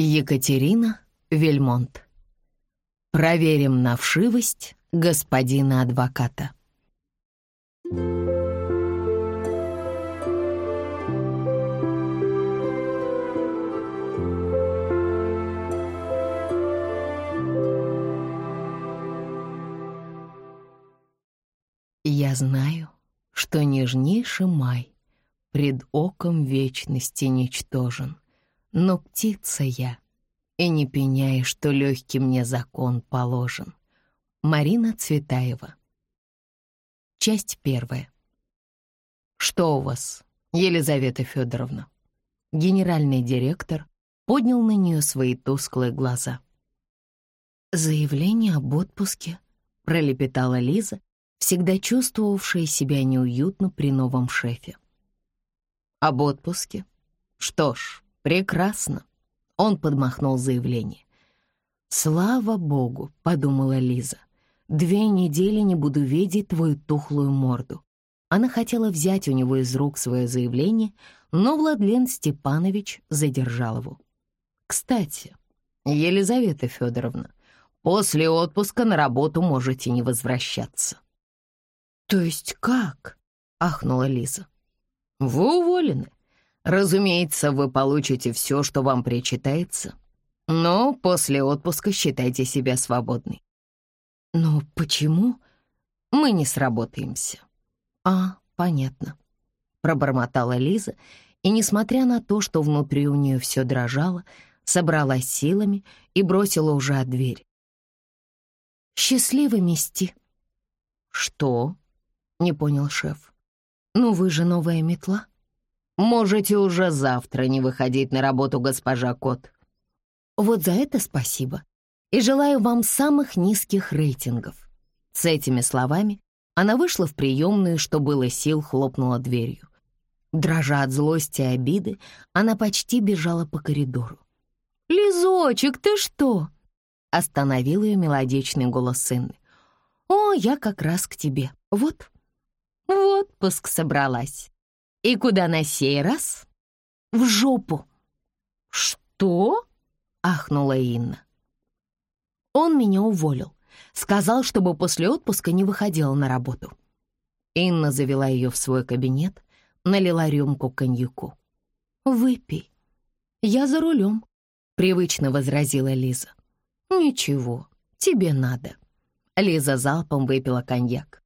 Екатерина Вельмонт. Проверим на вшивость господина адвоката. Я знаю, что нежнейший май пред оком вечности ничтожен, но птица я, и не пеняй, что легкий мне закон положен. Марина Цветаева. Часть первая. Что у вас, Елизавета Федоровна? Генеральный директор поднял на нее свои тусклые глаза. «Заявление об отпуске», — пролепетала Лиза, всегда чувствовавшая себя неуютно при новом шефе. «Об отпуске? Что ж, прекрасно». Он подмахнул заявление. «Слава богу», — подумала Лиза, «две недели не буду видеть твою тухлую морду». Она хотела взять у него из рук свое заявление, но Владлен Степанович задержал его. «Кстати, Елизавета Федоровна, после отпуска на работу можете не возвращаться». «То есть как?» — ахнула Лиза. «Вы уволены. Разумеется, вы получите все, что вам причитается, но после отпуска считайте себя свободной». «Но почему?» «Мы не сработаемся». «А, понятно», — пробормотала Лиза, и, несмотря на то, что внутри у нее все дрожало, собралась силами и бросила уже от двери. «Счастливо мести». «Что?» — не понял шеф. «Ну вы же новая метла». «Можете уже завтра не выходить на работу, госпожа Кот». «Вот за это спасибо. И желаю вам самых низких рейтингов». С этими словами она вышла в приемную, что было сил, хлопнула дверью. Дрожа от злости и обиды, она почти бежала по коридору. «Лизочек, ты что?» — остановил ее мелодичный голос сына. «О, я как раз к тебе. Вот, в отпуск собралась. И куда на сей раз? В жопу. Что? Ахнула Инна. Он меня уволил. Сказал, чтобы после отпуска не выходила на работу. Инна завела ее в свой кабинет, налила рюмку коньяку. «Выпей. Я за рулем», — привычно возразила Лиза. «Ничего, тебе надо». Лиза залпом выпила коньяк.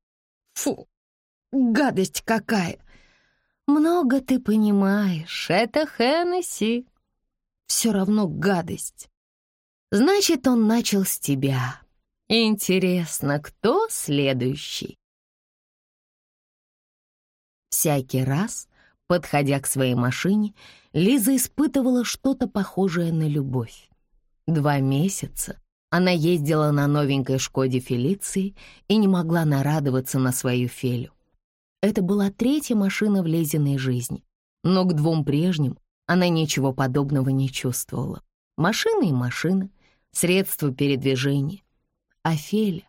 «Фу, Гадость какая! Много ты понимаешь, это Хеннесси. Все равно гадость. Значит, он начал с тебя. Интересно, кто следующий? Всякий раз, подходя к своей машине, Лиза испытывала что-то похожее на любовь. Два месяца она ездила на новенькой «Шкоде Фелиции» и не могла нарадоваться на свою Фелю. Это была третья машина в Лезиной жизни, но к двум прежним она ничего подобного не чувствовала. Машина и машина, средство передвижения. А Феля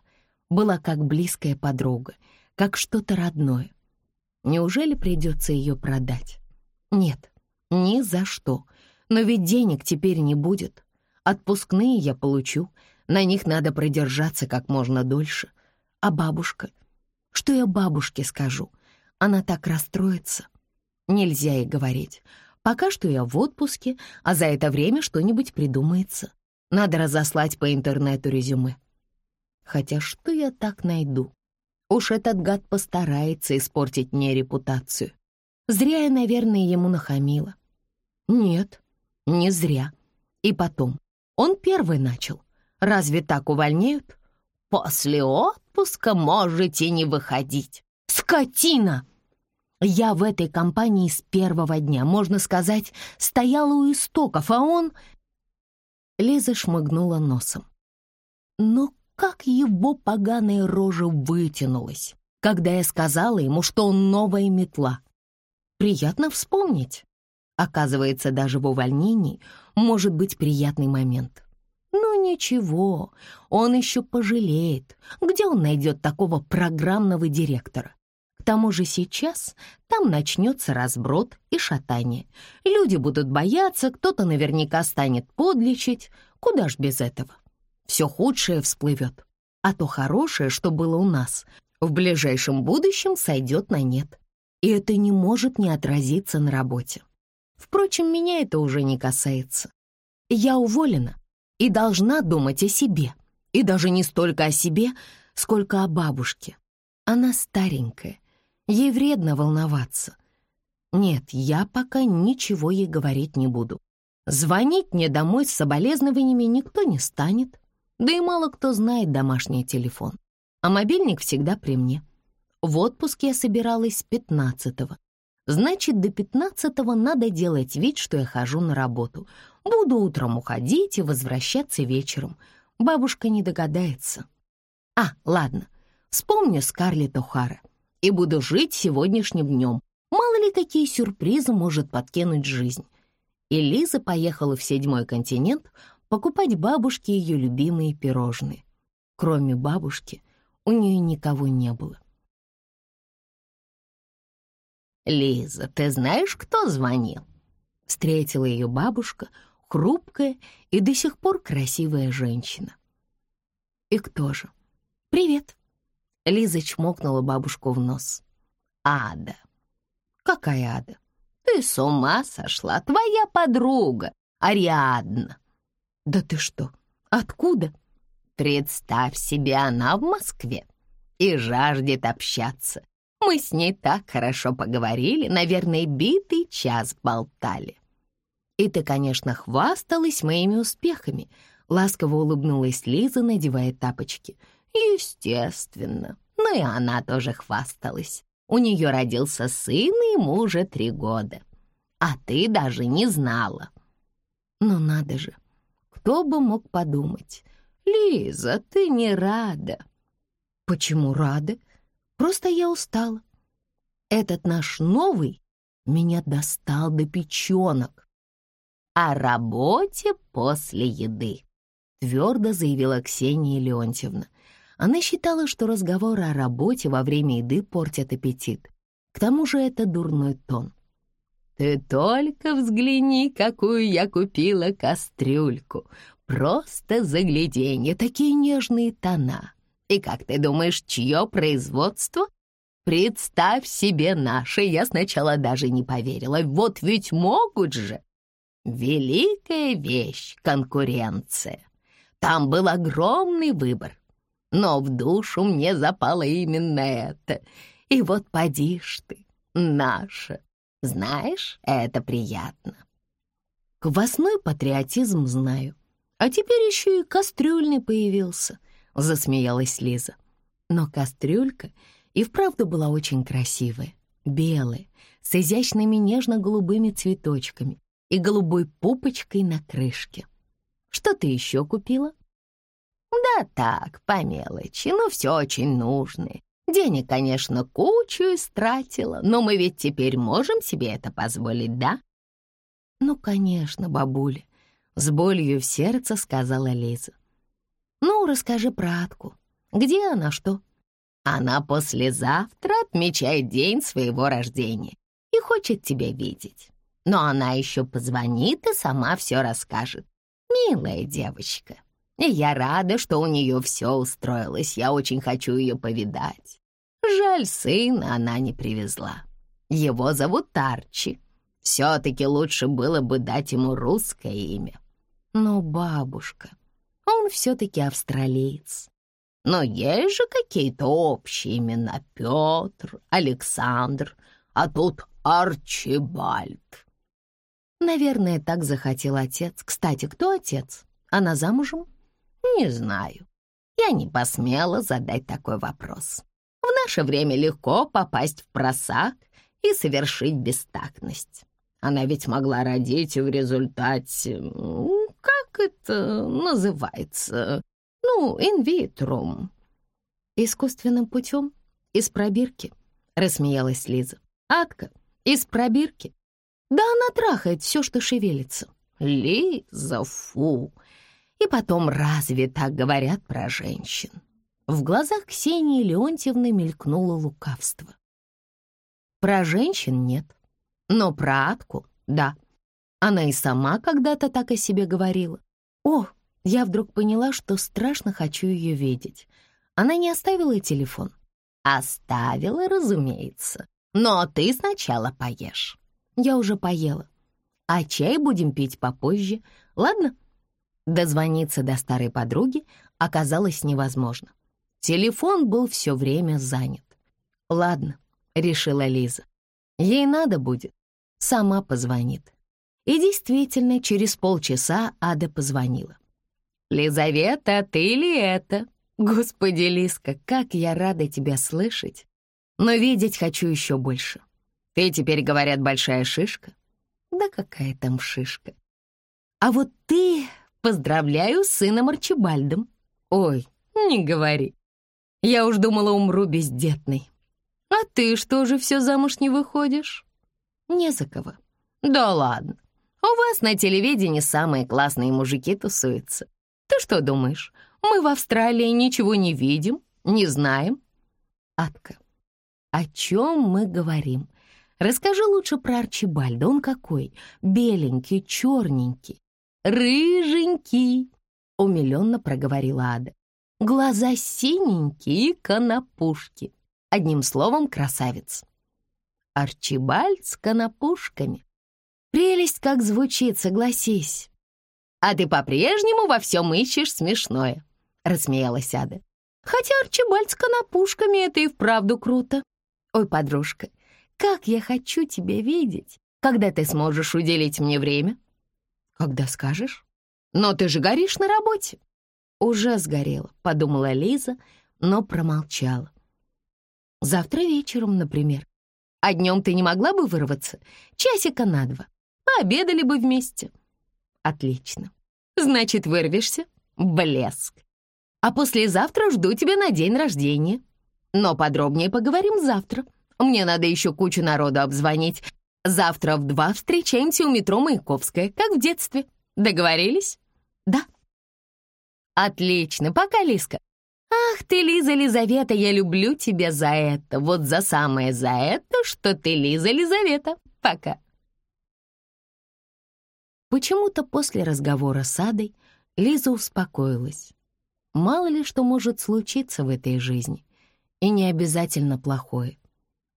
была как близкая подруга, как что-то родное. Неужели придется ее продать? Нет, ни за что. Но ведь денег теперь не будет. Отпускные я получу, на них надо продержаться как можно дольше. А бабушка? Что я бабушке скажу? Она так расстроится. Нельзя ей говорить. Пока что я в отпуске, а за это время что-нибудь придумается. Надо разослать по интернету резюме. Хотя что я так найду? Уж этот гад постарается испортить мне репутацию. Зря я, наверное, ему нахамила. Нет, не зря. И потом, он первый начал. Разве так увольняют? После отпуска можете не выходить. Скотина! Я в этой компании с первого дня, можно сказать, стояла у истоков, а он... Лиза шмыгнула носом. Но как его поганая рожа вытянулась, когда я сказала ему, что он новая метла. Приятно вспомнить. Оказывается, даже в увольнении может быть приятный момент. Ну ничего, он еще пожалеет. Где он найдет такого программного директора? Тому же сейчас там начнется разброд и шатание. Люди будут бояться, кто-то наверняка станет подлечить. Куда ж без этого? Все худшее всплывет, а то хорошее, что было у нас, в ближайшем будущем сойдет на нет. И это не может не отразиться на работе. Впрочем, меня это уже не касается. Я уволена и должна думать о себе. И даже не столько о себе, сколько о бабушке. Она старенькая, ей вредно волноваться. Нет, я пока ничего ей говорить не буду. Звонить мне домой с соболезнованиями никто не станет. Да и мало кто знает домашний телефон. А мобильник всегда при мне. В отпуск я собиралась с 15-го. Значит, до 15-го надо делать вид, что я хожу на работу. Буду утром уходить и возвращаться вечером. Бабушка не догадается. А, ладно, вспомню Скарлетт О'Хара и буду жить сегодняшним днем. Мало ли какие сюрпризы может подкинуть жизнь. И Лиза поехала в седьмой континент покупать бабушке ее любимые пирожные. Кроме бабушки, у нее никого не было. «Лиза, ты знаешь, кто звонил?» Встретила ее бабушка, хрупкая и до сих пор красивая женщина. «И кто же?» «Привет!» Лиза чмокнула бабушку в нос. «Ада!» «Какая Ада?» «Ты с ума сошла! Твоя подруга, Ариадна!» «Да ты что? Откуда?» «Представь себе, она в Москве и жаждет общаться. Мы с ней так хорошо поговорили, наверное, битый час болтали». «И ты, конечно, хвасталась моими успехами», — ласково улыбнулась Лиза, надевая тапочки. «Естественно. Ну и она тоже хвасталась. У нее родился сын, и ему уже три года. А ты даже не знала». «Ну надо же, кто бы мог подумать? Лиза, ты не рада. Почему рада? Просто я устала. Этот наш новый меня достал до печенок. О работе после еды, твердо заявила Ксения Леонтьевна. Она считала, что разговоры о работе во время еды портят аппетит. К тому же это дурной тон. «Ты только взгляни, какую я купила кастрюльку! Просто загляденье, такие нежные тона! И как ты думаешь, чье производство? Представь себе наше, я сначала даже не поверила, вот ведь могут же! Великая вещь — конкуренция. Там был огромный выбор, но в душу мне запало именно это. И вот поди ж ты, наша, знаешь, это приятно. Квасной патриотизм знаю. А теперь еще и кастрюльный появился, засмеялась Лиза. Но кастрюлька и вправду была очень красивая, белая, с изящными нежно-голубыми цветочками и голубой пупочкой на крышке. Что ты еще купила? Да так, по мелочи, но все очень нужное. Денег, конечно, кучу истратила, но мы ведь теперь можем себе это позволить, да? Ну, конечно, бабуля, с болью в сердце сказала Лиза. Ну, расскажи про Атку. Где она, что? Она послезавтра отмечает день своего рождения и хочет тебя видеть. Но она еще позвонит и сама все расскажет. Милая девочка. И я рада, что у нее все устроилось. Я очень хочу ее повидать. Жаль, сына она не привезла. Его зовут Арчи. Все-таки лучше было бы дать ему русское имя. Но бабушка, он все-таки австралиец. Но есть же какие-то общие имена. Петр, Александр, а тут Арчибальд. Наверное, так захотел отец. Кстати, кто отец? Она замужем? Не знаю. Я не посмела задать такой вопрос. В наше время легко попасть в просак и совершить бестактность. Она ведь могла родить в результате... Как это называется? Ну, инвитрум. Искусственным путем? Из пробирки? Рассмеялась Лиза. Адка, из пробирки? Да она трахает все, что шевелится. Лиза, фу! И потом, разве так говорят про женщин? В глазах Ксении Леонтьевны мелькнуло лукавство. Про женщин нет, но про Атку — да. Она и сама когда-то так о себе говорила. О, я вдруг поняла, что страшно хочу ее видеть. Она не оставила телефон. Оставила, разумеется. Но ты сначала поешь. Я уже поела. А чай будем пить попозже, ладно? Дозвониться до старой подруги оказалось невозможно. Телефон был все время занят. «Ладно», — решила Лиза. «Ей надо будет. Сама позвонит». И действительно, через полчаса Ада позвонила. «Лизавета, ты ли это?» «Господи, Лизка, как я рада тебя слышать! Но видеть хочу еще больше. Ты теперь, говорят, большая шишка?» «Да какая там шишка?» «А вот ты Поздравляю с сыном Арчибальдом. Ой, не говори. Я уж думала, умру бездетной. А ты что же все замуж не выходишь? Не за кого. Да ладно. У вас на телевидении самые классные мужики тусуются. Ты что думаешь, мы в Австралии ничего не видим, не знаем? Атка, о чем мы говорим? Расскажи лучше про Арчибальда. Он какой? Беленький, черненький. «Рыженький», — умиленно проговорила Ада. «Глаза синенькие и конопушки. Одним словом, красавец». Арчибальд с конопушками. Прелесть как звучит, согласись. «А ты по-прежнему во всем ищешь смешное», — рассмеялась Ада. «Хотя Арчибальд с конопушками — это и вправду круто. Ой, подружка, как я хочу тебя видеть, когда ты сможешь уделить мне время». «Когда скажешь?» «Но ты же горишь на работе». «Уже сгорела», — подумала Лиза, но промолчала. «Завтра вечером, например. А днем ты не могла бы вырваться? Часика на два. Пообедали бы вместе». «Отлично. Значит, вырвешься? Блеск. А послезавтра жду тебя на день рождения. Но подробнее поговорим завтра. Мне надо еще кучу народу обзвонить, Завтра в два встречаемся у метро Маяковская, как в детстве. Договорились? Да. Отлично. Пока, Лиска. Ах ты, Лиза Лизавета, я люблю тебя за это. Вот за самое за это, что ты Лиза Лизавета. Пока. Почему-то после разговора с Адой Лиза успокоилась. Мало ли что может случиться в этой жизни, и не обязательно плохое.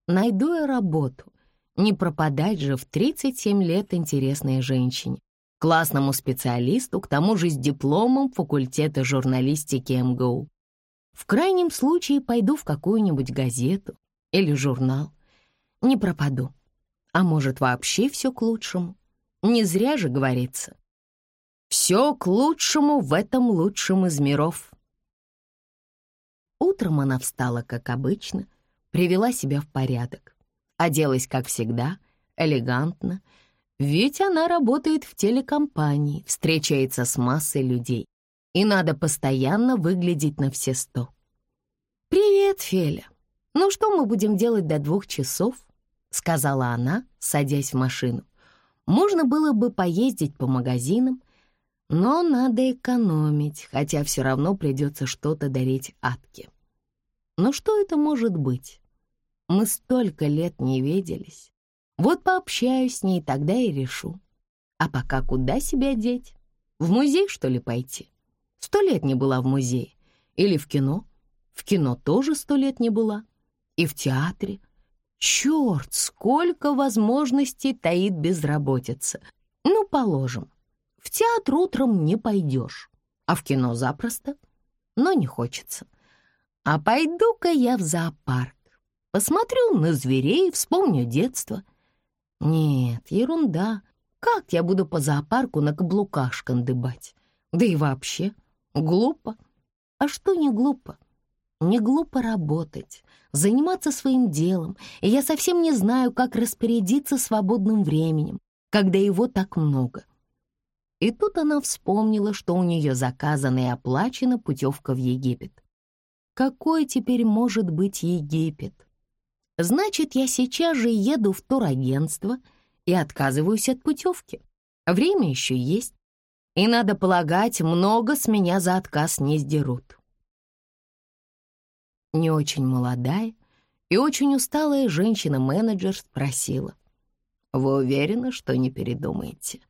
Найду я работу, не пропадать же в 37 лет интересной женщине, классному специалисту, к тому же с дипломом факультета журналистики МГУ. В крайнем случае пойду в какую-нибудь газету или журнал. Не пропаду. А может, вообще все к лучшему? Не зря же говорится. Все к лучшему в этом лучшем из миров. Утром она встала, как обычно, привела себя в порядок. Оделась, как всегда, элегантно, ведь она работает в телекомпании, встречается с массой людей, и надо постоянно выглядеть на все сто. «Привет, Феля. Ну что мы будем делать до двух часов?» — сказала она, садясь в машину. «Можно было бы поездить по магазинам, но надо экономить, хотя все равно придется что-то дарить Атке. Но что это может быть? Мы столько лет не виделись. Вот пообщаюсь с ней, тогда и решу. А пока куда себя деть? В музей, что ли, пойти? Сто лет не была в музее. Или в кино? В кино тоже сто лет не была. И в театре. Черт, сколько возможностей таит безработица. Ну, положим, в театр утром не пойдешь, а в кино запросто. Но не хочется. А пойду-ка я в зоопарк. Посмотрю на зверей, вспомню детство. Нет, ерунда. Как я буду по зоопарку на каблуках шкандыбать? Да и вообще, глупо. А что не глупо? Не глупо работать, заниматься своим делом, и я совсем не знаю, как распорядиться свободным временем, когда его так много. И тут она вспомнила, что у нее заказана и оплачена путевка в Египет. Какой теперь может быть Египет? Значит, я сейчас же еду в турагентство и отказываюсь от путевки. Время еще есть, и, надо полагать, много с меня за отказ не сдерут. Не очень молодая и очень усталая женщина-менеджер спросила. «Вы уверены, что не передумаете?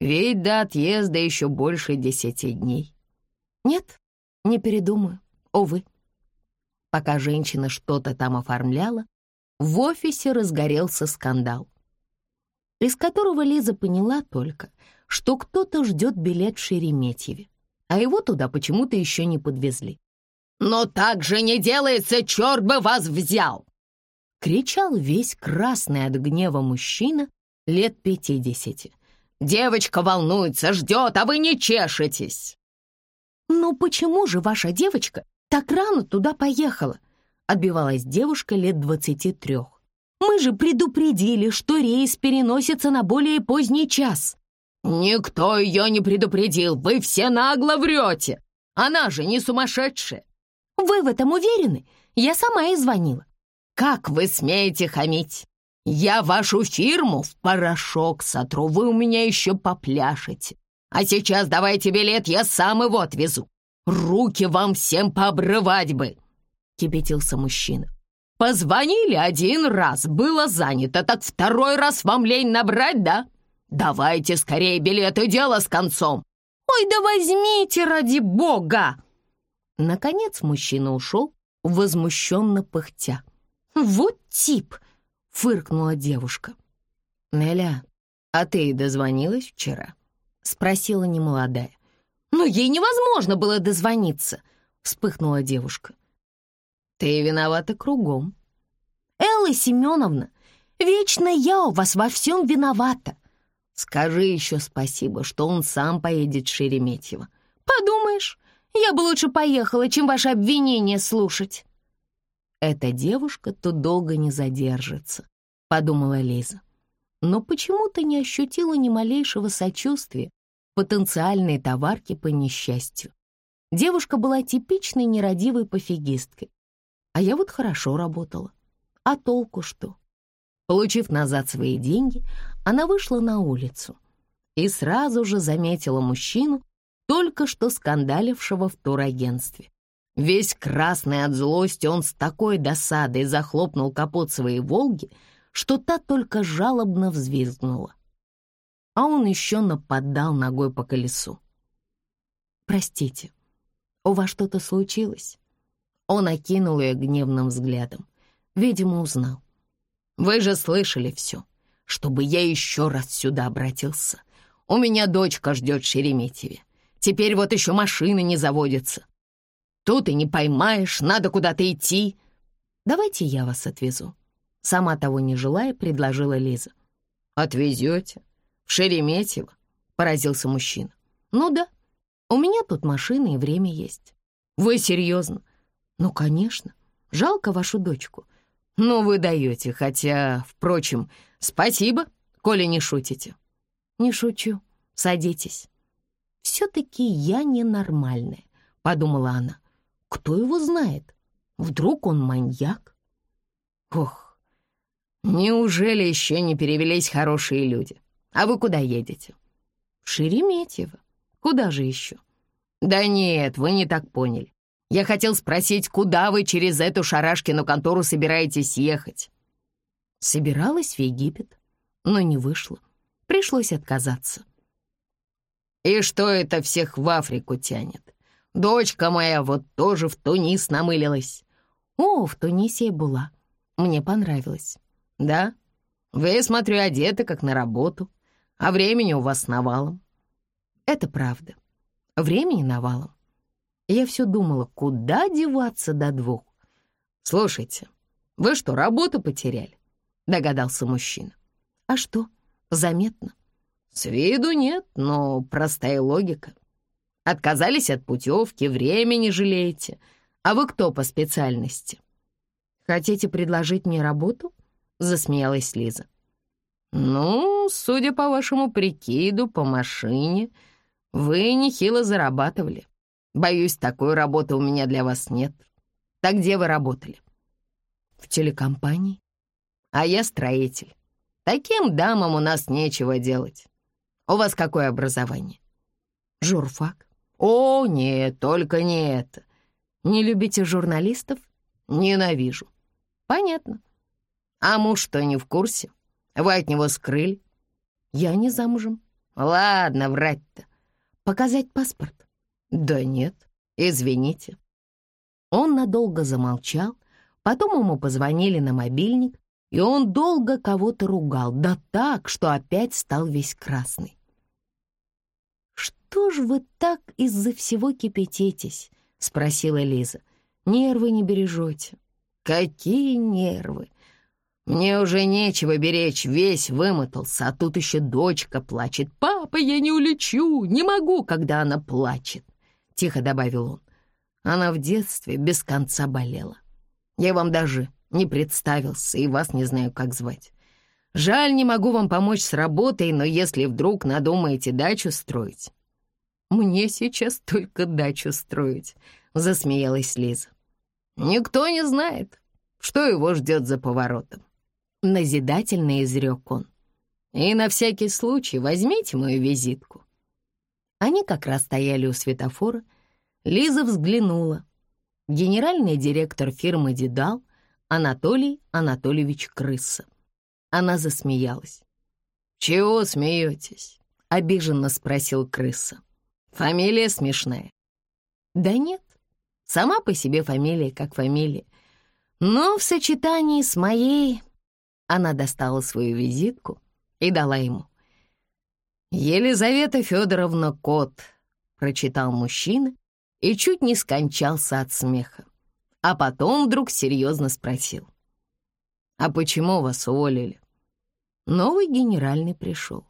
Ведь до отъезда еще больше десяти дней». «Нет, не передумаю, увы». Пока женщина что-то там оформляла, в офисе разгорелся скандал, из которого Лиза поняла только, что кто-то ждет билет в Шереметьеве, а его туда почему-то еще не подвезли. «Но так же не делается, черт бы вас взял!» Кричал весь красный от гнева мужчина лет пятидесяти. «Девочка волнуется, ждет, а вы не чешетесь!» «Ну почему же ваша девочка так рано туда поехала?» Отбивалась девушка лет двадцати трех. «Мы же предупредили, что рейс переносится на более поздний час». «Никто ее не предупредил, вы все нагло врете! Она же не сумасшедшая!» «Вы в этом уверены? Я сама и звонила». «Как вы смеете хамить? Я вашу фирму в порошок сотру, вы у меня еще попляшете. А сейчас давайте билет, я сам его отвезу. Руки вам всем пообрывать бы!» Кипятился мужчина. «Позвонили один раз, было занято, так второй раз вам лень набрать, да? Давайте скорее билеты, дело с концом!» «Ой, да возьмите ради бога!» Наконец мужчина ушел, возмущенно пыхтя. «Вот тип!» — фыркнула девушка. «Неля, а ты дозвонилась вчера?» — спросила немолодая. «Но ей невозможно было дозвониться!» — вспыхнула девушка. «Ты виновата кругом». «Элла Семеновна, вечно я у вас во всем виновата!» «Скажи еще спасибо, что он сам поедет в Шереметьево». «Подумаешь, я бы лучше поехала, чем ваше обвинение слушать». «Эта девушка тут долго не задержится», — подумала Лиза. Но почему-то не ощутила ни малейшего сочувствия потенциальной товарки по несчастью. Девушка была типичной нерадивой пофигисткой. А я вот хорошо работала. А толку что? Получив назад свои деньги, она вышла на улицу и сразу же заметила мужчину, только что скандалившего в турагентстве. Весь красный от злости он с такой досадой захлопнул капот своей «Волги», что та только жалобно взвизгнула. А он еще нападал ногой по колесу. «Простите, у вас что-то случилось?» Он окинул ее гневным взглядом. Видимо, узнал. «Вы же слышали все, чтобы я еще раз сюда обратился. У меня дочка ждет в Шереметьеве. Теперь вот еще машины не заводятся. Тут и не поймаешь, надо куда-то идти. Давайте я вас отвезу. Сама того не желая, предложила Лиза. Отвезете? В Шереметьево? Поразился мужчина. Ну да, у меня тут машина и время есть. Вы серьезно? Ну, конечно. Жалко вашу дочку. Ну, вы даете, хотя, впрочем, спасибо, коли не шутите. Не шучу. Садитесь. «Все-таки я ненормальная», — подумала она. «Кто его знает? Вдруг он маньяк?» «Ох, неужели еще не перевелись хорошие люди? А вы куда едете?» «В Шереметьево. Куда же еще?» «Да нет, вы не так поняли. Я хотел спросить, куда вы через эту шарашкину контору собираетесь ехать?» Собиралась в Египет, но не вышло. Пришлось отказаться. И что это всех в Африку тянет? Дочка моя вот тоже в Тунис намылилась. О, в Тунисе я была. Мне понравилось. Да? Вы, смотрю, одеты как на работу, а времени у вас навалом. Это правда. Времени навалом. Я все думала, куда деваться до двух. Слушайте, вы что, работу потеряли? Догадался мужчина. А что, заметно? С виду нет, но простая логика. Отказались от путевки, времени жалеете. А вы кто по специальности? Хотите предложить мне работу? Засмеялась Лиза. Ну, судя по вашему прикиду, по машине, вы нехило зарабатывали. Боюсь, такой работы у меня для вас нет. Так где вы работали? В телекомпании. А я строитель. Таким дамам у нас нечего делать. У вас какое образование? Журфак. О, нет, только не это. Не любите журналистов? Ненавижу. Понятно. А муж что, не в курсе? Вы от него скрыли? Я не замужем. Ладно, врать-то. Показать паспорт? Да нет, извините. Он надолго замолчал, потом ему позвонили на мобильник, и он долго кого-то ругал, да так, что опять стал весь красный. «Что ж вы так из-за всего кипятитесь?» — спросила Лиза. «Нервы не бережете». «Какие нервы? Мне уже нечего беречь, весь вымотался, а тут еще дочка плачет. «Папа, я не улечу, не могу, когда она плачет», — тихо добавил он. Она в детстве без конца болела. Я вам даже не представился и вас не знаю, как звать. Жаль, не могу вам помочь с работой, но если вдруг надумаете дачу строить...» «Мне сейчас только дачу строить», — засмеялась Лиза. «Никто не знает, что его ждет за поворотом назидательно изрек он. «И на всякий случай возьмите мою визитку». Они как раз стояли у светофора. Лиза взглянула. Генеральный директор фирмы «Дедал» Анатолий Анатольевич Крыса. Она засмеялась. «Чего смеетесь?» — обиженно спросил Крыса. «Фамилия смешная». «Да нет, сама по себе фамилия как фамилия. Но в сочетании с моей она достала свою визитку и дала ему. «Елизавета Федоровна Кот», — прочитал мужчина и чуть не скончался от смеха. А потом вдруг серьезно спросил. «А почему вас уволили?» Новый генеральный пришел.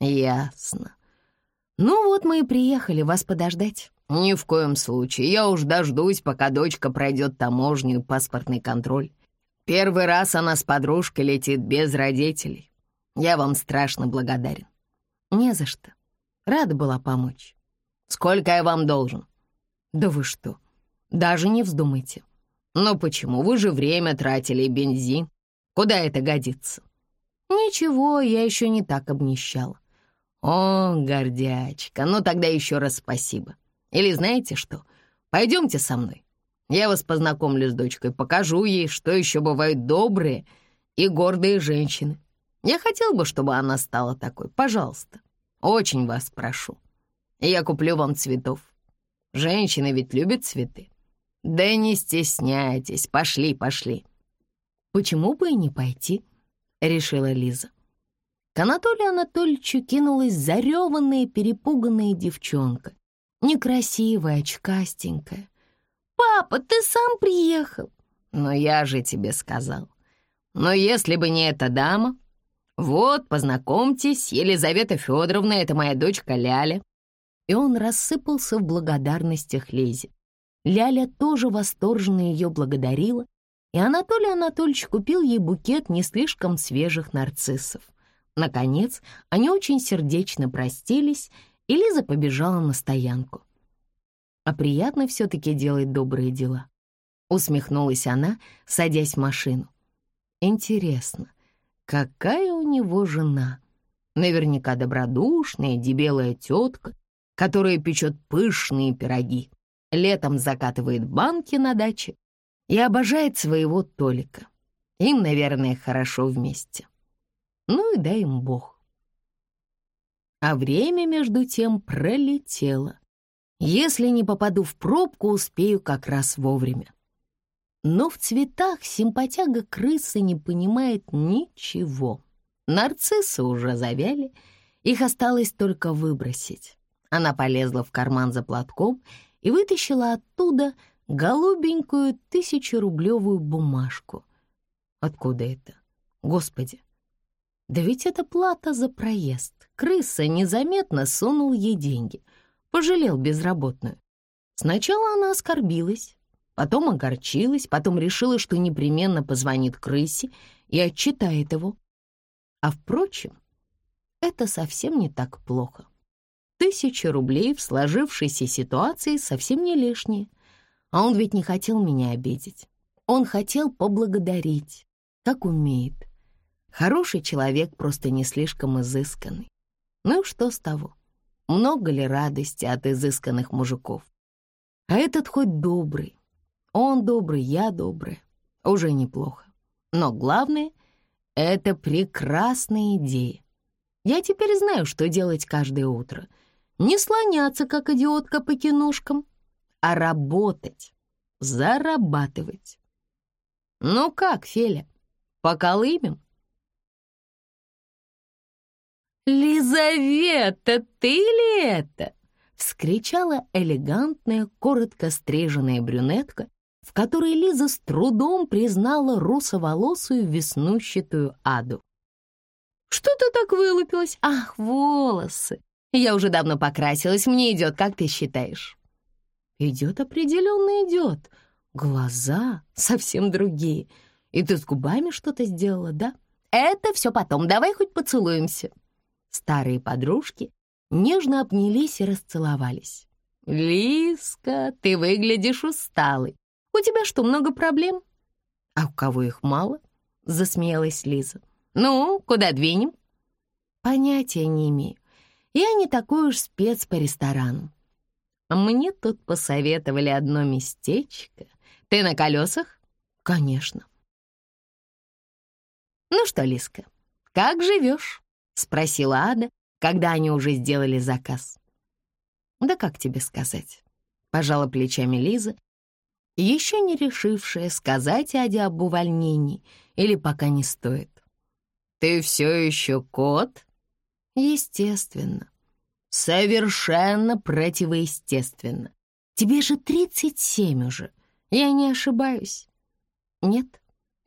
«Ясно. Ну вот мы и приехали вас подождать». «Ни в коем случае. Я уж дождусь, пока дочка пройдет таможню и паспортный контроль. Первый раз она с подружкой летит без родителей. Я вам страшно благодарен. Не за что. Рада была помочь. Сколько я вам должен? Да вы что, даже не вздумайте. Но почему? Вы же время тратили и бензин. Куда это годится? Ничего, я еще не так обнищала. О, гордячка, ну тогда еще раз спасибо. Или знаете что, пойдемте со мной. Я вас познакомлю с дочкой, покажу ей, что еще бывают добрые и гордые женщины. Я хотел бы, чтобы она стала такой. Пожалуйста, очень вас прошу. Я куплю вам цветов. Женщины ведь любят цветы. Да не стесняйтесь, пошли, пошли. Почему бы и не пойти, решила Лиза. К Анатолию Анатольевичу кинулась зареванная, перепуганная девчонка. Некрасивая, очкастенькая. «Папа, ты сам приехал!» «Но я же тебе сказал. Но если бы не эта дама... Вот, познакомьтесь, Елизавета Федоровна, это моя дочка Ляля». И он рассыпался в благодарностях Лизе. Ляля тоже восторженно ее благодарила, и Анатолий Анатольевич купил ей букет не слишком свежих нарциссов. Наконец, они очень сердечно простились, и Лиза побежала на стоянку а приятно все-таки делать добрые дела. Усмехнулась она, садясь в машину. Интересно, какая у него жена? Наверняка добродушная, дебелая тетка, которая печет пышные пироги, летом закатывает банки на даче и обожает своего Толика. Им, наверное, хорошо вместе. Ну и дай им Бог. А время, между тем, пролетело. Если не попаду в пробку, успею как раз вовремя. Но в цветах симпатяга крысы не понимает ничего. Нарциссы уже завяли, их осталось только выбросить. Она полезла в карман за платком и вытащила оттуда голубенькую тысячерублевую бумажку. Откуда это? Господи! Да ведь это плата за проезд. Крыса незаметно сунул ей деньги — пожалел безработную. Сначала она оскорбилась, потом огорчилась, потом решила, что непременно позвонит крысе и отчитает его. А впрочем, это совсем не так плохо. Тысяча рублей в сложившейся ситуации совсем не лишние. А он ведь не хотел меня обидеть. Он хотел поблагодарить, как умеет. Хороший человек просто не слишком изысканный. Ну что с того? Много ли радости от изысканных мужиков? А этот хоть добрый. Он добрый, я добрая. Уже неплохо. Но главное — это прекрасная идея. Я теперь знаю, что делать каждое утро. Не слоняться, как идиотка по киношкам, а работать, зарабатывать. Ну как, Феля, поколымем? «Лизавета, ты ли это?» — вскричала элегантная, коротко стриженная брюнетка, в которой Лиза с трудом признала русоволосую веснущатую аду. «Что ты так вылупилась? Ах, волосы! Я уже давно покрасилась, мне идет, как ты считаешь?» «Идет, определенно идет. Глаза совсем другие. И ты с губами что-то сделала, да? Это все потом, давай хоть поцелуемся». Старые подружки нежно обнялись и расцеловались. «Лиска, ты выглядишь усталой. У тебя что, много проблем?» «А у кого их мало?» — засмеялась Лиза. «Ну, куда двинем?» «Понятия не имею. Я не такой уж спец по ресторанам. Мне тут посоветовали одно местечко. Ты на колесах?» «Конечно». «Ну что, Лиска, как живешь?» — спросила Ада, когда они уже сделали заказ. «Да как тебе сказать?» — пожала плечами Лиза, еще не решившая, сказать Аде об увольнении или пока не стоит. «Ты все еще кот?» «Естественно. Совершенно противоестественно. Тебе же тридцать семь уже. Я не ошибаюсь?» «Нет,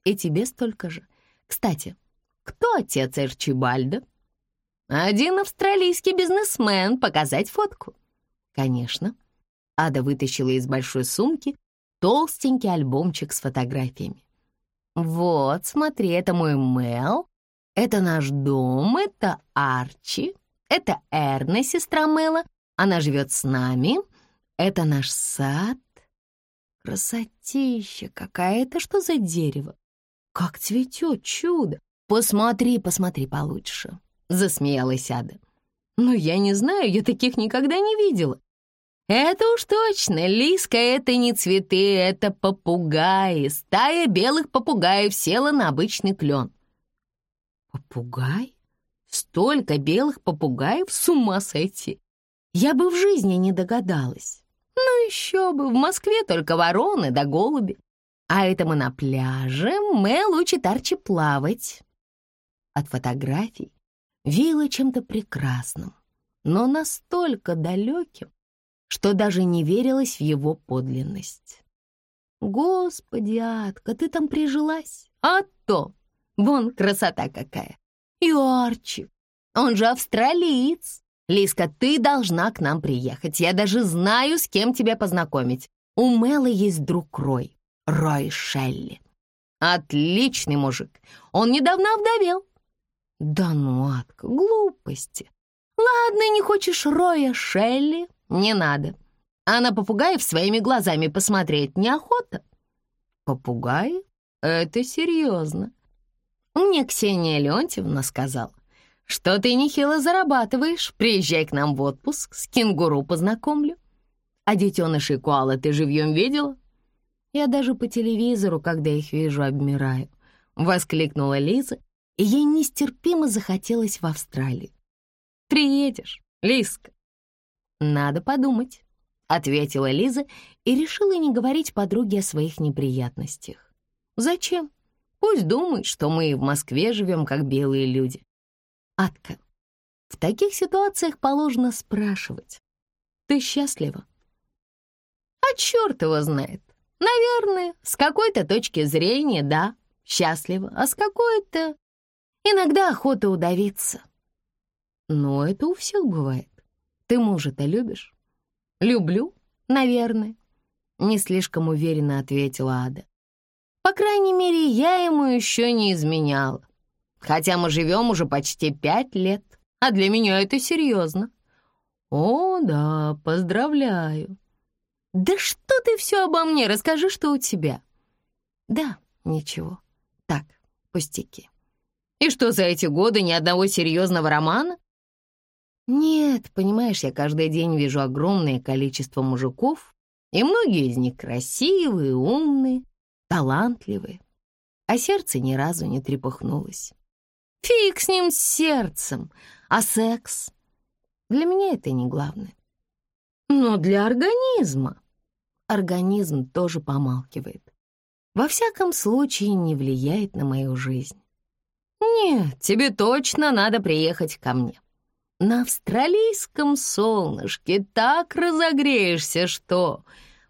и тебе столько же. Кстати, кто отец Эрчибальда?» Один австралийский бизнесмен, показать фотку. Конечно. Ада вытащила из большой сумки толстенький альбомчик с фотографиями. Вот, смотри, это мой Мел, это наш дом, это Арчи, это Эрна, сестра Мела, она живет с нами, это наш сад. Красотища какая, это что за дерево? Как цветет чудо! Посмотри, посмотри получше. — засмеялась Ада. «Ну, я не знаю, я таких никогда не видела». «Это уж точно, Лиска, это не цветы, это попугаи. Стая белых попугаев села на обычный клен». «Попугай? Столько белых попугаев? С ума сойти! Я бы в жизни не догадалась. Ну еще бы, в Москве только вороны да голуби. А это мы на пляже, Мэл учит Арчи плавать». От фотографий веяло чем-то прекрасным, но настолько далеким, что даже не верилось в его подлинность. «Господи, Атка, ты там прижилась? А то! Вон красота какая! И Арчи, он же австралиец! Лиска, ты должна к нам приехать, я даже знаю, с кем тебя познакомить. У Мэла есть друг Рой, Рой Шелли. Отличный мужик, он недавно овдовел, «Да ну, Атка, глупости. Ладно, не хочешь Роя Шелли? Не надо. А на попугаев своими глазами посмотреть неохота». «Попугаи? Это серьезно». Мне Ксения Леонтьевна сказала, что ты нехило зарабатываешь, приезжай к нам в отпуск, с кенгуру познакомлю. А детенышей коала ты живьем видела? Я даже по телевизору, когда их вижу, обмираю, — воскликнула Лиза и ей нестерпимо захотелось в Австралию. «Приедешь, Лизка?» «Надо подумать», — ответила Лиза и решила не говорить подруге о своих неприятностях. «Зачем? Пусть думает, что мы в Москве живем, как белые люди». «Атка, в таких ситуациях положено спрашивать. Ты счастлива?» «А черт его знает. Наверное, с какой-то точки зрения, да, счастлива, а с какой-то Иногда охота удавиться. Но это у всех бывает. Ты мужа-то любишь? Люблю, наверное. Не слишком уверенно ответила Ада. По крайней мере, я ему еще не изменяла. Хотя мы живем уже почти пять лет, а для меня это серьезно. О, да, поздравляю. Да что ты все обо мне? Расскажи, что у тебя. Да, ничего. Так, пустяки. И что, за эти годы ни одного серьезного романа? Нет, понимаешь, я каждый день вижу огромное количество мужиков, и многие из них красивые, умные, талантливые, а сердце ни разу не трепыхнулось. Фиг с ним с сердцем, а секс? Для меня это не главное. Но для организма. Организм тоже помалкивает. Во всяком случае, не влияет на мою жизнь. Нет, тебе точно надо приехать ко мне. На австралийском солнышке так разогреешься, что...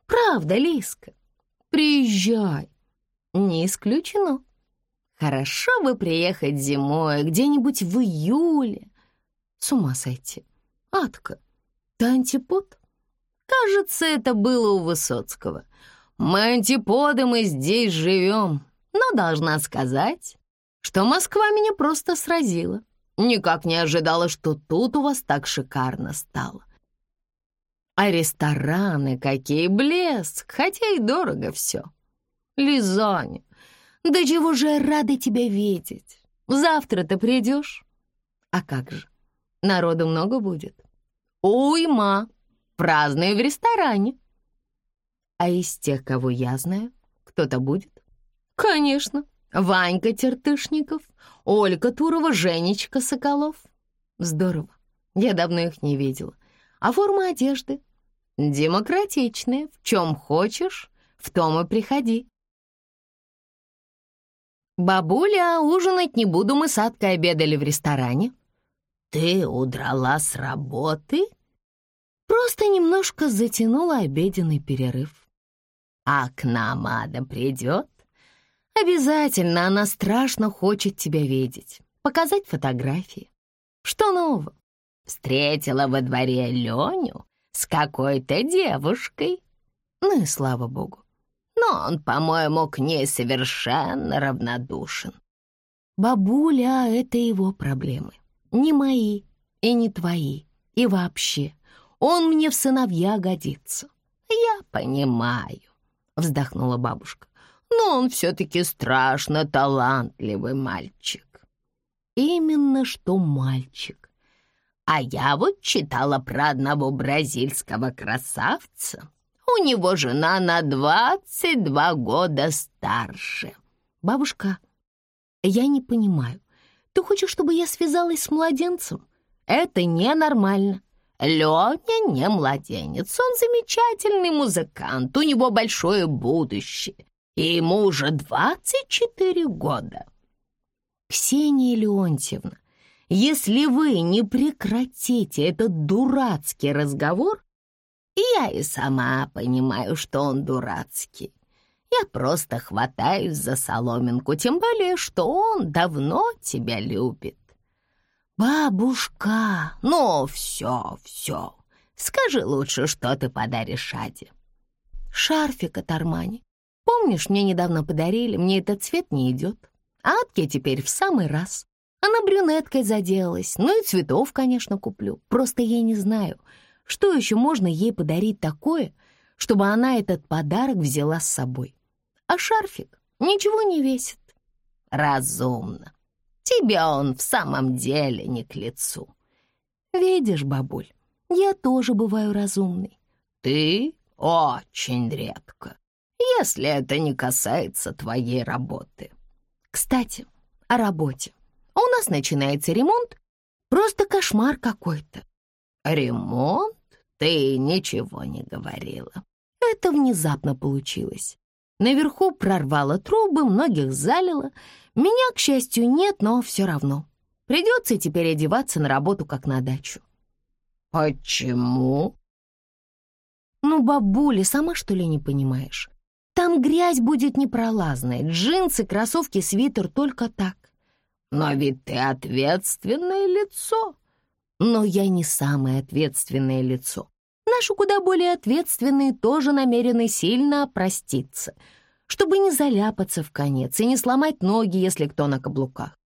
Правда, Лиска, приезжай. Не исключено. Хорошо бы приехать зимой, где-нибудь в июле. С ума сойти. Адка, ты антипод? Кажется, это было у Высоцкого. Мы антиподы, мы здесь живем. Но должна сказать, что Москва меня просто сразила. Никак не ожидала, что тут у вас так шикарно стало. А рестораны какие блеск, хотя и дорого все. Лизаня, да чего же я рада тебя видеть. Завтра ты придешь? А как же, народу много будет. Уйма, праздную в ресторане. А из тех, кого я знаю, кто-то будет? Конечно, Ванька Тертышников, Ольга Турова, Женечка Соколов. Здорово, я давно их не видела. А форма одежды? Демократичная, в чем хочешь, в том и приходи. «Бабуля, ужинать не буду, мы с Адкой обедали в ресторане». «Ты удрала с работы?» Просто немножко затянула обеденный перерыв. «А к нам Ада придет?» «Обязательно, она страшно хочет тебя видеть, показать фотографии. Что нового?» «Встретила во дворе Леню с какой-то девушкой». Ну и слава богу но он, по-моему, к ней совершенно равнодушен. Бабуля — это его проблемы, не мои и не твои, и вообще. Он мне в сыновья годится. Я понимаю, — вздохнула бабушка, но он все-таки страшно талантливый мальчик. Именно что мальчик. А я вот читала про одного бразильского красавца, у него жена на двадцать два года старше. Бабушка, я не понимаю. Ты хочешь, чтобы я связалась с младенцем? Это ненормально. Леня не младенец, он замечательный музыкант, у него большое будущее, и ему уже двадцать четыре года. Ксения Леонтьевна, если вы не прекратите этот дурацкий разговор, я и сама понимаю, что он дурацкий. Я просто хватаюсь за соломинку, тем более, что он давно тебя любит. Бабушка, ну все, все. Скажи лучше, что ты подаришь Аде. Шарфик от Армани. Помнишь, мне недавно подарили, мне этот цвет не идет. А Адке теперь в самый раз. Она брюнеткой заделалась, ну и цветов, конечно, куплю. Просто я не знаю, что еще можно ей подарить такое, чтобы она этот подарок взяла с собой? А шарфик ничего не весит. Разумно. Тебе он в самом деле не к лицу. Видишь, бабуль, я тоже бываю разумной. Ты очень редко, если это не касается твоей работы. Кстати, о работе. У нас начинается ремонт. Просто кошмар какой-то. Ремонт? Ты ничего не говорила. Это внезапно получилось. Наверху прорвало трубы, многих залило. Меня, к счастью, нет, но все равно. Придется теперь одеваться на работу, как на дачу. Почему? Ну, бабуля, сама что ли не понимаешь? Там грязь будет непролазная, джинсы, кроссовки, свитер только так. Но ведь ты ответственное лицо. Но я не самое ответственное лицо. Наши куда более ответственные тоже намерены сильно опроститься, чтобы не заляпаться в конец и не сломать ноги, если кто на каблуках.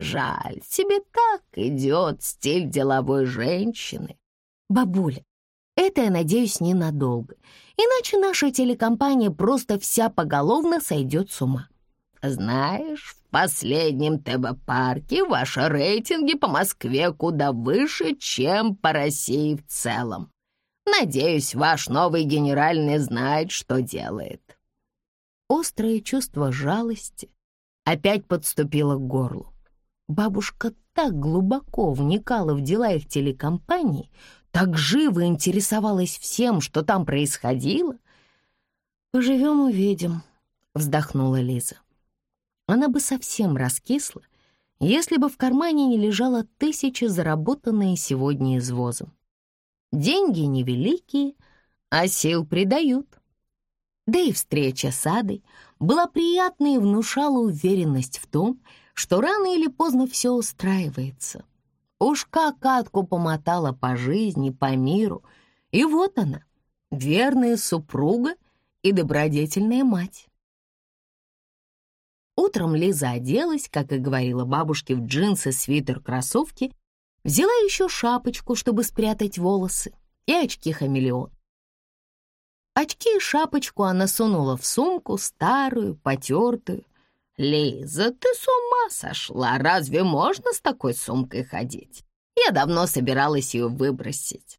Жаль, тебе так идет стиль деловой женщины. Бабуля, это, я надеюсь, ненадолго, иначе наша телекомпания просто вся поголовно сойдет с ума. Знаешь, в последнем ТВ-парке ваши рейтинги по Москве куда выше, чем по России в целом. Надеюсь, ваш новый генеральный знает, что делает». Острое чувство жалости опять подступила к горлу. Бабушка так глубоко вникала в дела их телекомпании, так живо интересовалась всем, что там происходило. «Поживем — увидим», — вздохнула Лиза. Она бы совсем раскисла, если бы в кармане не лежала тысяча, заработанные сегодня извозом. Деньги невеликие, а сил придают. Да и встреча с Адой была приятной и внушала уверенность в том, что рано или поздно все устраивается. Уж как Адку помотала по жизни, по миру, и вот она, верная супруга и добродетельная мать. Утром Лиза оделась, как и говорила бабушке, в джинсы, свитер, кроссовки, взяла еще шапочку, чтобы спрятать волосы, и очки-хамелеон. Очки и шапочку она сунула в сумку, старую, потертую. «Лиза, ты с ума сошла! Разве можно с такой сумкой ходить? Я давно собиралась ее выбросить».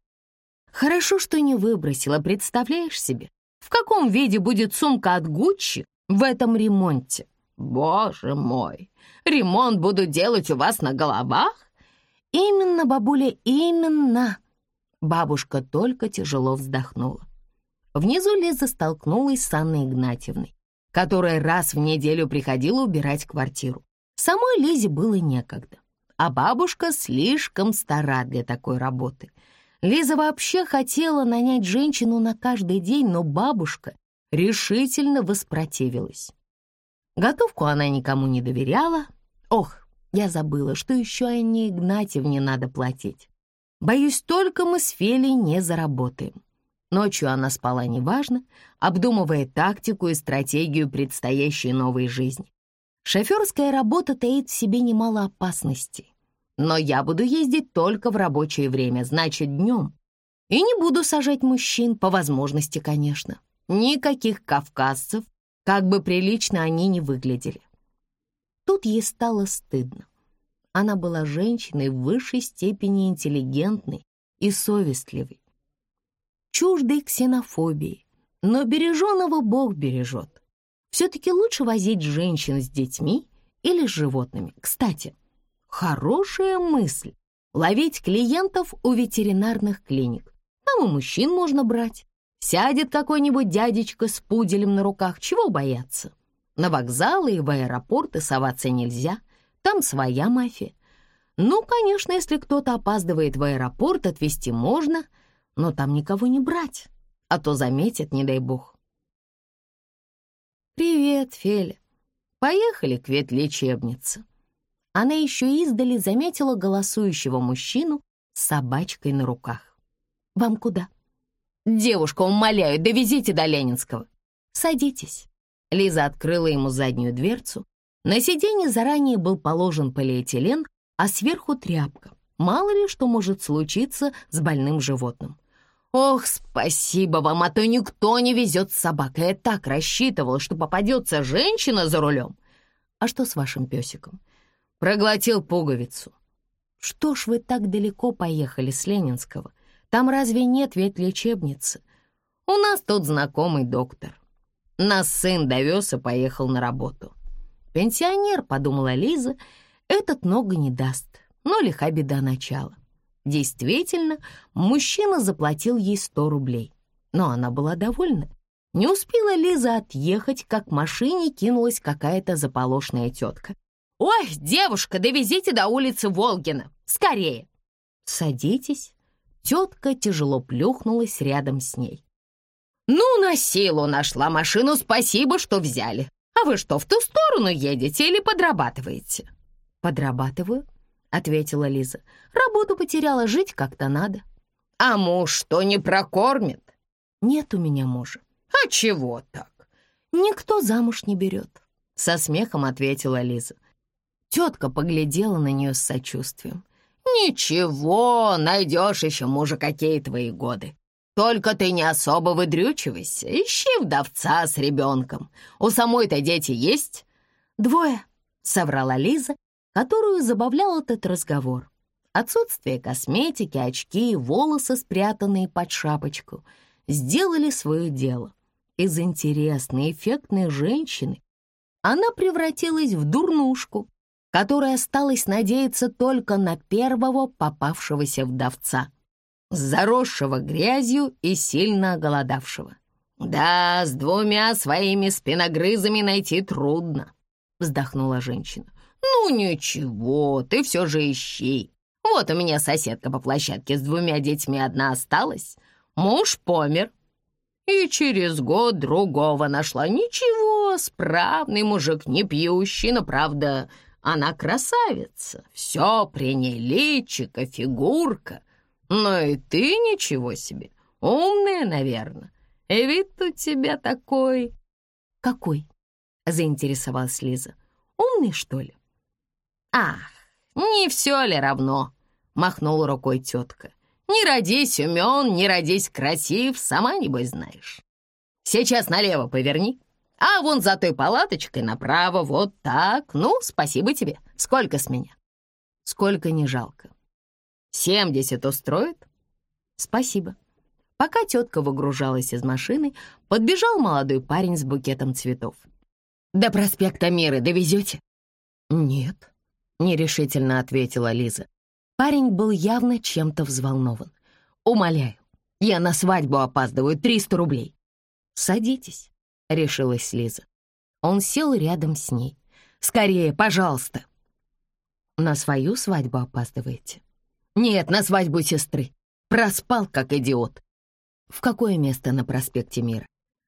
«Хорошо, что не выбросила, представляешь себе, в каком виде будет сумка от Гуччи в этом ремонте?» «Боже мой, ремонт буду делать у вас на головах?» «Именно, бабуля, именно!» Бабушка только тяжело вздохнула. Внизу Лиза столкнулась с Анной Игнатьевной, которая раз в неделю приходила убирать квартиру. Самой Лизе было некогда, а бабушка слишком стара для такой работы. Лиза вообще хотела нанять женщину на каждый день, но бабушка решительно воспротивилась. Готовку она никому не доверяла. Ох, я забыла, что еще Анне Игнатьевне надо платить. Боюсь, только мы с Фелей не заработаем. Ночью она спала неважно, обдумывая тактику и стратегию предстоящей новой жизни. Шоферская работа таит в себе немало опасностей. Но я буду ездить только в рабочее время, значит, днем. И не буду сажать мужчин, по возможности, конечно. Никаких кавказцев, как бы прилично они ни выглядели. Тут ей стало стыдно. Она была женщиной в высшей степени интеллигентной и совестливой, чуждой ксенофобии, но береженого Бог бережет. Все-таки лучше возить женщин с детьми или с животными. Кстати, хорошая мысль — ловить клиентов у ветеринарных клиник. Там и мужчин можно брать. Сядет какой-нибудь дядечка с пуделем на руках, чего бояться? На вокзалы и в аэропорты соваться нельзя, там своя мафия. Ну, конечно, если кто-то опаздывает в аэропорт, отвезти можно, но там никого не брать, а то заметят, не дай бог. «Привет, Феля. Поехали к ветлечебнице». Она еще издали заметила голосующего мужчину с собачкой на руках. «Вам куда?» «Девушка, умоляю, довезите до Ленинского». «Садитесь». Лиза открыла ему заднюю дверцу. На сиденье заранее был положен полиэтилен, а сверху тряпка. Мало ли что может случиться с больным животным. «Ох, спасибо вам, а то никто не везет с собакой. Я так рассчитывала, что попадется женщина за рулем. А что с вашим песиком?» Проглотил пуговицу. «Что ж вы так далеко поехали с Ленинского? Там разве нет ведь лечебницы? У нас тут знакомый доктор. Нас сын довез и поехал на работу. Пенсионер, подумала Лиза, этот много не даст, но лиха беда начала. Действительно, мужчина заплатил ей сто рублей, но она была довольна. Не успела Лиза отъехать, как к машине кинулась какая-то заполошная тетка. «Ой, девушка, довезите до улицы Волгина! Скорее!» «Садитесь», Тетка тяжело плюхнулась рядом с ней. «Ну, на силу нашла машину, спасибо, что взяли. А вы что, в ту сторону едете или подрабатываете?» «Подрабатываю», — ответила Лиза. «Работу потеряла, жить как-то надо». «А муж что, не прокормит?» «Нет у меня мужа». «А чего так?» «Никто замуж не берет», — со смехом ответила Лиза. Тетка поглядела на нее с сочувствием. «Ничего, найдешь еще мужа какие твои годы. Только ты не особо выдрючивайся, ищи вдовца с ребенком. У самой-то дети есть?» «Двое», — соврала Лиза, которую забавлял этот разговор. Отсутствие косметики, очки, волосы, спрятанные под шапочку, сделали свое дело. Из интересной, эффектной женщины она превратилась в дурнушку, которая осталась надеяться только на первого попавшегося вдовца, заросшего грязью и сильно оголодавшего. «Да, с двумя своими спиногрызами найти трудно», — вздохнула женщина. «Ну ничего, ты все же ищи. Вот у меня соседка по площадке с двумя детьми одна осталась. Муж помер. И через год другого нашла. Ничего, справный мужик, не пьющий, но, правда, она красавица. Все при ней личико, фигурка. Но и ты ничего себе. Умная, наверное. И вид у тебя такой... Какой? Заинтересовалась Лиза. Умный, что ли? Ах, не все ли равно? Махнула рукой тетка. Не родись умен, не родись красив, сама небось знаешь. Сейчас налево поверни, а вон за той палаточкой направо, вот так. Ну, спасибо тебе. Сколько с меня? Сколько не жалко. Семьдесят устроит? Спасибо. Пока тетка выгружалась из машины, подбежал молодой парень с букетом цветов. «До проспекта Мира довезете?» «Нет», — нерешительно ответила Лиза. Парень был явно чем-то взволнован. «Умоляю, я на свадьбу опаздываю, 300 рублей». «Садитесь», — решилась Лиза. Он сел рядом с ней. «Скорее, пожалуйста». «На свою свадьбу опаздываете?» «Нет, на свадьбу сестры. Проспал, как идиот». «В какое место на проспекте Мира?»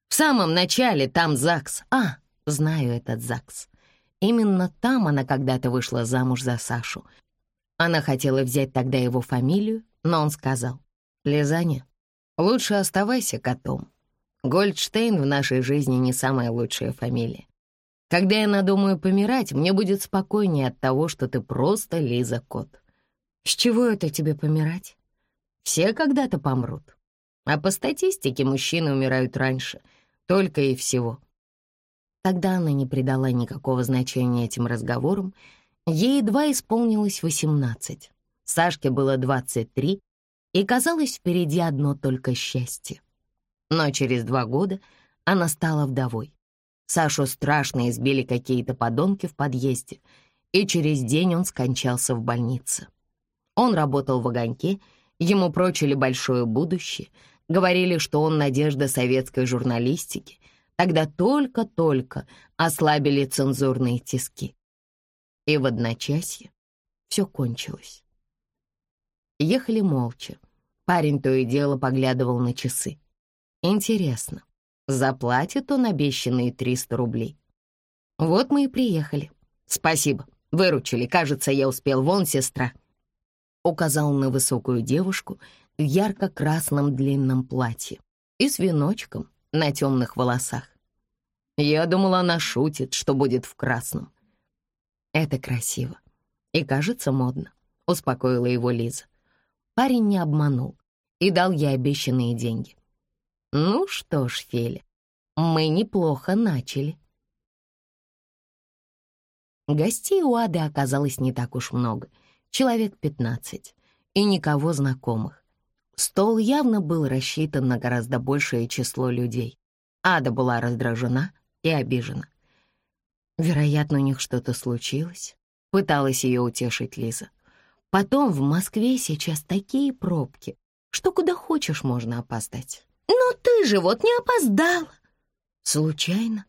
«В самом начале, там ЗАГС». «А, знаю этот ЗАГС. Именно там она когда-то вышла замуж за Сашу, она хотела взять тогда его фамилию, но он сказал, «Лизаня, лучше оставайся котом. Гольдштейн в нашей жизни не самая лучшая фамилия. Когда я надумаю помирать, мне будет спокойнее от того, что ты просто Лиза Кот. С чего это тебе помирать? Все когда-то помрут. А по статистике мужчины умирают раньше, только и всего. Тогда она не придала никакого значения этим разговорам Ей едва исполнилось восемнадцать. Сашке было двадцать три, и казалось впереди одно только счастье. Но через два года она стала вдовой. Сашу страшно избили какие-то подонки в подъезде, и через день он скончался в больнице. Он работал в огоньке, ему прочили большое будущее, говорили, что он надежда советской журналистики, тогда только-только ослабили цензурные тиски и в одночасье все кончилось. Ехали молча. Парень то и дело поглядывал на часы. Интересно, заплатит он обещанные 300 рублей? Вот мы и приехали. Спасибо, выручили. Кажется, я успел. Вон сестра. Указал на высокую девушку в ярко-красном длинном платье и с веночком на темных волосах. Я думала, она шутит, что будет в красном. Это красиво и кажется модно, успокоила его Лиза. Парень не обманул и дал ей обещанные деньги. Ну что ж, Феля, мы неплохо начали. Гостей у Ады оказалось не так уж много, человек пятнадцать, и никого знакомых. Стол явно был рассчитан на гораздо большее число людей. Ада была раздражена и обижена. Вероятно, у них что-то случилось. Пыталась ее утешить Лиза. Потом в Москве сейчас такие пробки, что куда хочешь можно опоздать. Но ты же вот не опоздала. Случайно?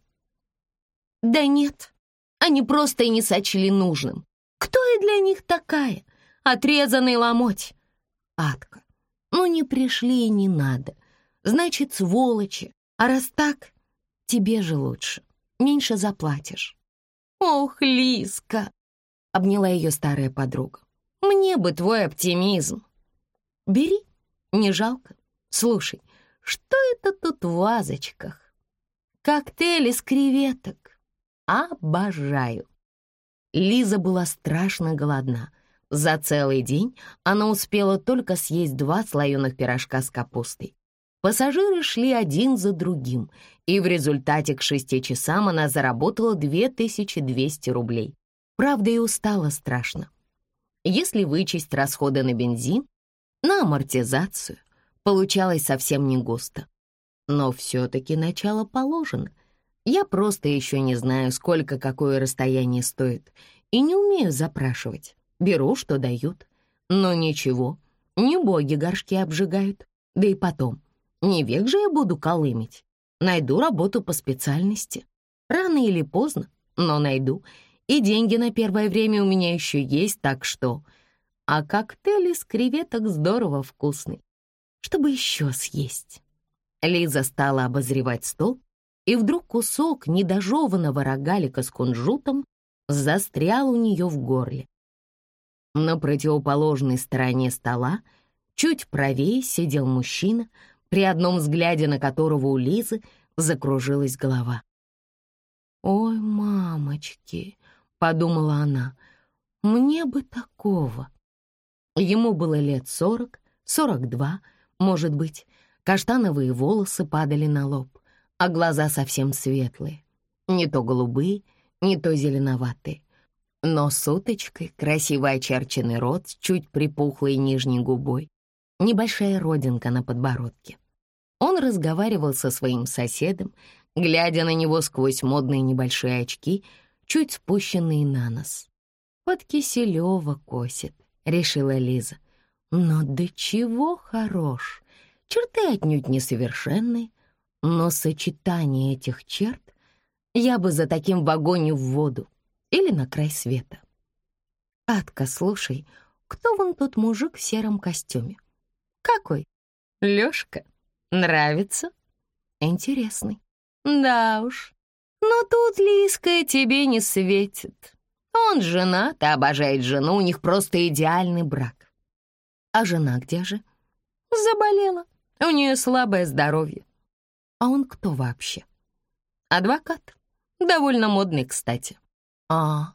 Да нет, они просто и не сочли нужным. Кто я для них такая? Отрезанный ломоть. Адка, ну не пришли и не надо. Значит, сволочи. А раз так, тебе же лучше. Меньше заплатишь. «Ох, Лиска!» — обняла ее старая подруга. «Мне бы твой оптимизм!» «Бери, не жалко. Слушай, что это тут в вазочках?» «Коктейль из креветок. Обожаю!» Лиза была страшно голодна. За целый день она успела только съесть два слоеных пирожка с капустой. Пассажиры шли один за другим, и в результате к шести часам она заработала 2200 рублей. Правда, и устала страшно. Если вычесть расходы на бензин, на амортизацию, получалось совсем не густо. Но все-таки начало положено. Я просто еще не знаю, сколько какое расстояние стоит, и не умею запрашивать. Беру, что дают. Но ничего, не боги горшки обжигают. Да и потом, не век же я буду колымить. Найду работу по специальности. Рано или поздно, но найду. И деньги на первое время у меня еще есть, так что... А коктейль из креветок здорово вкусный. Чтобы еще съесть. Лиза стала обозревать стол, и вдруг кусок недожеванного рогалика с кунжутом застрял у нее в горле. На противоположной стороне стола, чуть правее, сидел мужчина, при одном взгляде на которого у Лизы закружилась голова. «Ой, мамочки!» — подумала она. «Мне бы такого!» Ему было лет сорок, сорок два, может быть. Каштановые волосы падали на лоб а глаза совсем светлые. Не то голубые, не то зеленоватые. Но с уточкой, красиво очерченный рот чуть припухлой нижней губой, небольшая родинка на подбородке. Он разговаривал со своим соседом, глядя на него сквозь модные небольшие очки, чуть спущенные на нос. «Под Киселёва косит», — решила Лиза. «Но до чего хорош! Черты отнюдь несовершенные, но сочетание этих черт я бы за таким в огонь в воду или на край света. Атка, слушай, кто вон тот мужик в сером костюме? Какой? Лёшка. Нравится? Интересный. Да уж. Но тут Лиска тебе не светит. Он женат и обожает жену, у них просто идеальный брак. А жена где же? Заболела. У нее слабое здоровье. А он кто вообще? Адвокат. Довольно модный, кстати. А,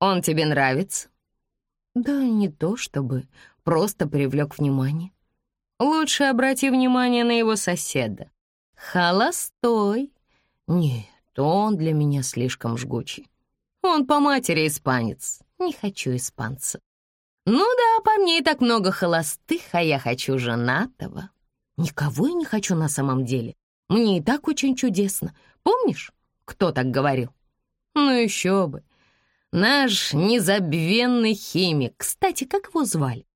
он тебе нравится? Да не то чтобы, просто привлек внимание. Лучше обрати внимание на его соседа. Холостой. Нет, он для меня слишком жгучий. Он по матери испанец. Не хочу испанца. Ну да, по мне и так много холостых, а я хочу женатого. Никого я не хочу на самом деле. Мне и так очень чудесно. Помнишь, кто так говорил? Ну еще бы. Наш незабвенный химик. Кстати, как его звали?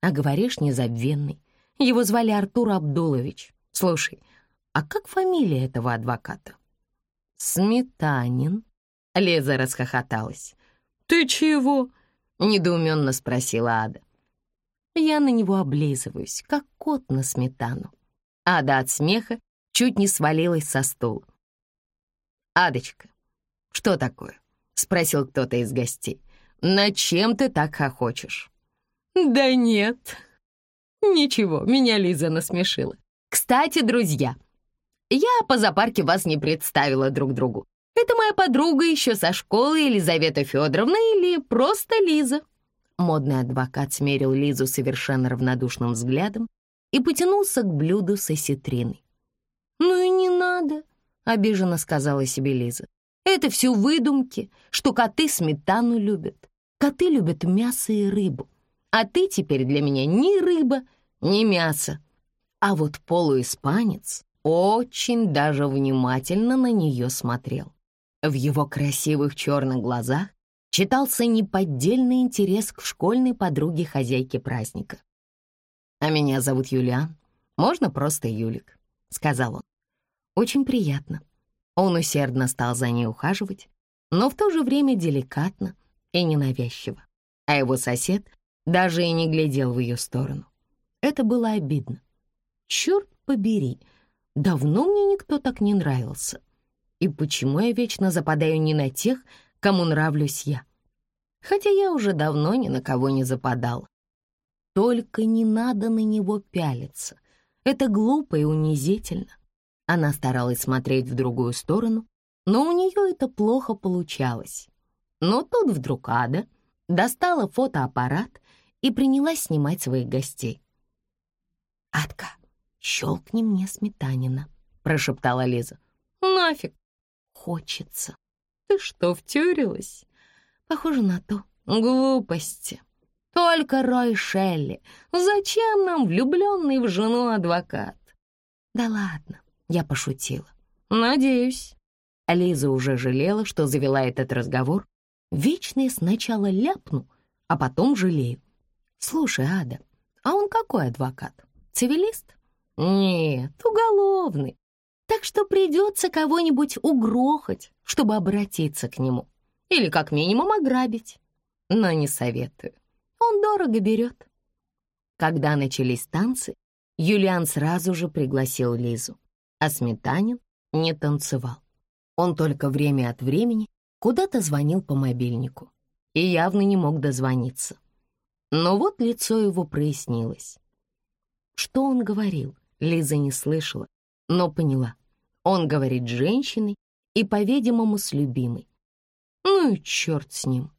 А говоришь, незабвенный. Его звали Артур Абдулович. Слушай, а как фамилия этого адвоката? Сметанин. Леза расхохоталась. «Ты чего?» — недоуменно спросила Ада. Я на него облизываюсь, как кот на сметану. Ада от смеха чуть не свалилась со стула. «Адочка, что такое?» — спросил кто-то из гостей. «На чем ты так хохочешь?» «Да нет, ничего, меня Лиза насмешила. Кстати, друзья, я по зоопарке вас не представила друг другу. Это моя подруга еще со школы Елизавета Федоровна или просто Лиза». Модный адвокат смерил Лизу совершенно равнодушным взглядом и потянулся к блюду с осетриной. «Ну и не надо», — обиженно сказала себе Лиза. «Это все выдумки, что коты сметану любят. Коты любят мясо и рыбу. А ты теперь для меня ни рыба, ни мясо. А вот полуиспанец очень даже внимательно на нее смотрел. В его красивых черных глазах читался неподдельный интерес к школьной подруге хозяйки праздника. «А меня зовут Юлиан. Можно просто Юлик?» — сказал он. «Очень приятно». Он усердно стал за ней ухаживать, но в то же время деликатно и ненавязчиво. А его сосед даже и не глядел в ее сторону. Это было обидно. Черт побери, давно мне никто так не нравился. И почему я вечно западаю не на тех, кому нравлюсь я? Хотя я уже давно ни на кого не западал. Только не надо на него пялиться. Это глупо и унизительно. Она старалась смотреть в другую сторону, но у нее это плохо получалось. Но тут вдруг Ада достала фотоаппарат и принялась снимать своих гостей. «Адка, щелкни мне сметанина», — прошептала Лиза. «Нафиг! Хочется. Ты что, втюрилась?» «Похоже на то. Глупости. Только Рой Шелли. Зачем нам влюбленный в жену адвокат? Да ладно, я пошутила. Надеюсь. Лиза уже жалела, что завела этот разговор. Вечно сначала ляпну, а потом жалею. «Слушай, Ада, а он какой адвокат? Цивилист?» «Нет, уголовный. Так что придется кого-нибудь угрохать, чтобы обратиться к нему. Или как минимум ограбить. Но не советую. Он дорого берет». Когда начались танцы, Юлиан сразу же пригласил Лизу, а Сметанин не танцевал. Он только время от времени куда-то звонил по мобильнику и явно не мог дозвониться. Но вот лицо его прояснилось. Что он говорил, Лиза не слышала, но поняла. Он говорит с женщиной и, по-видимому, с любимой. Ну и черт с ним.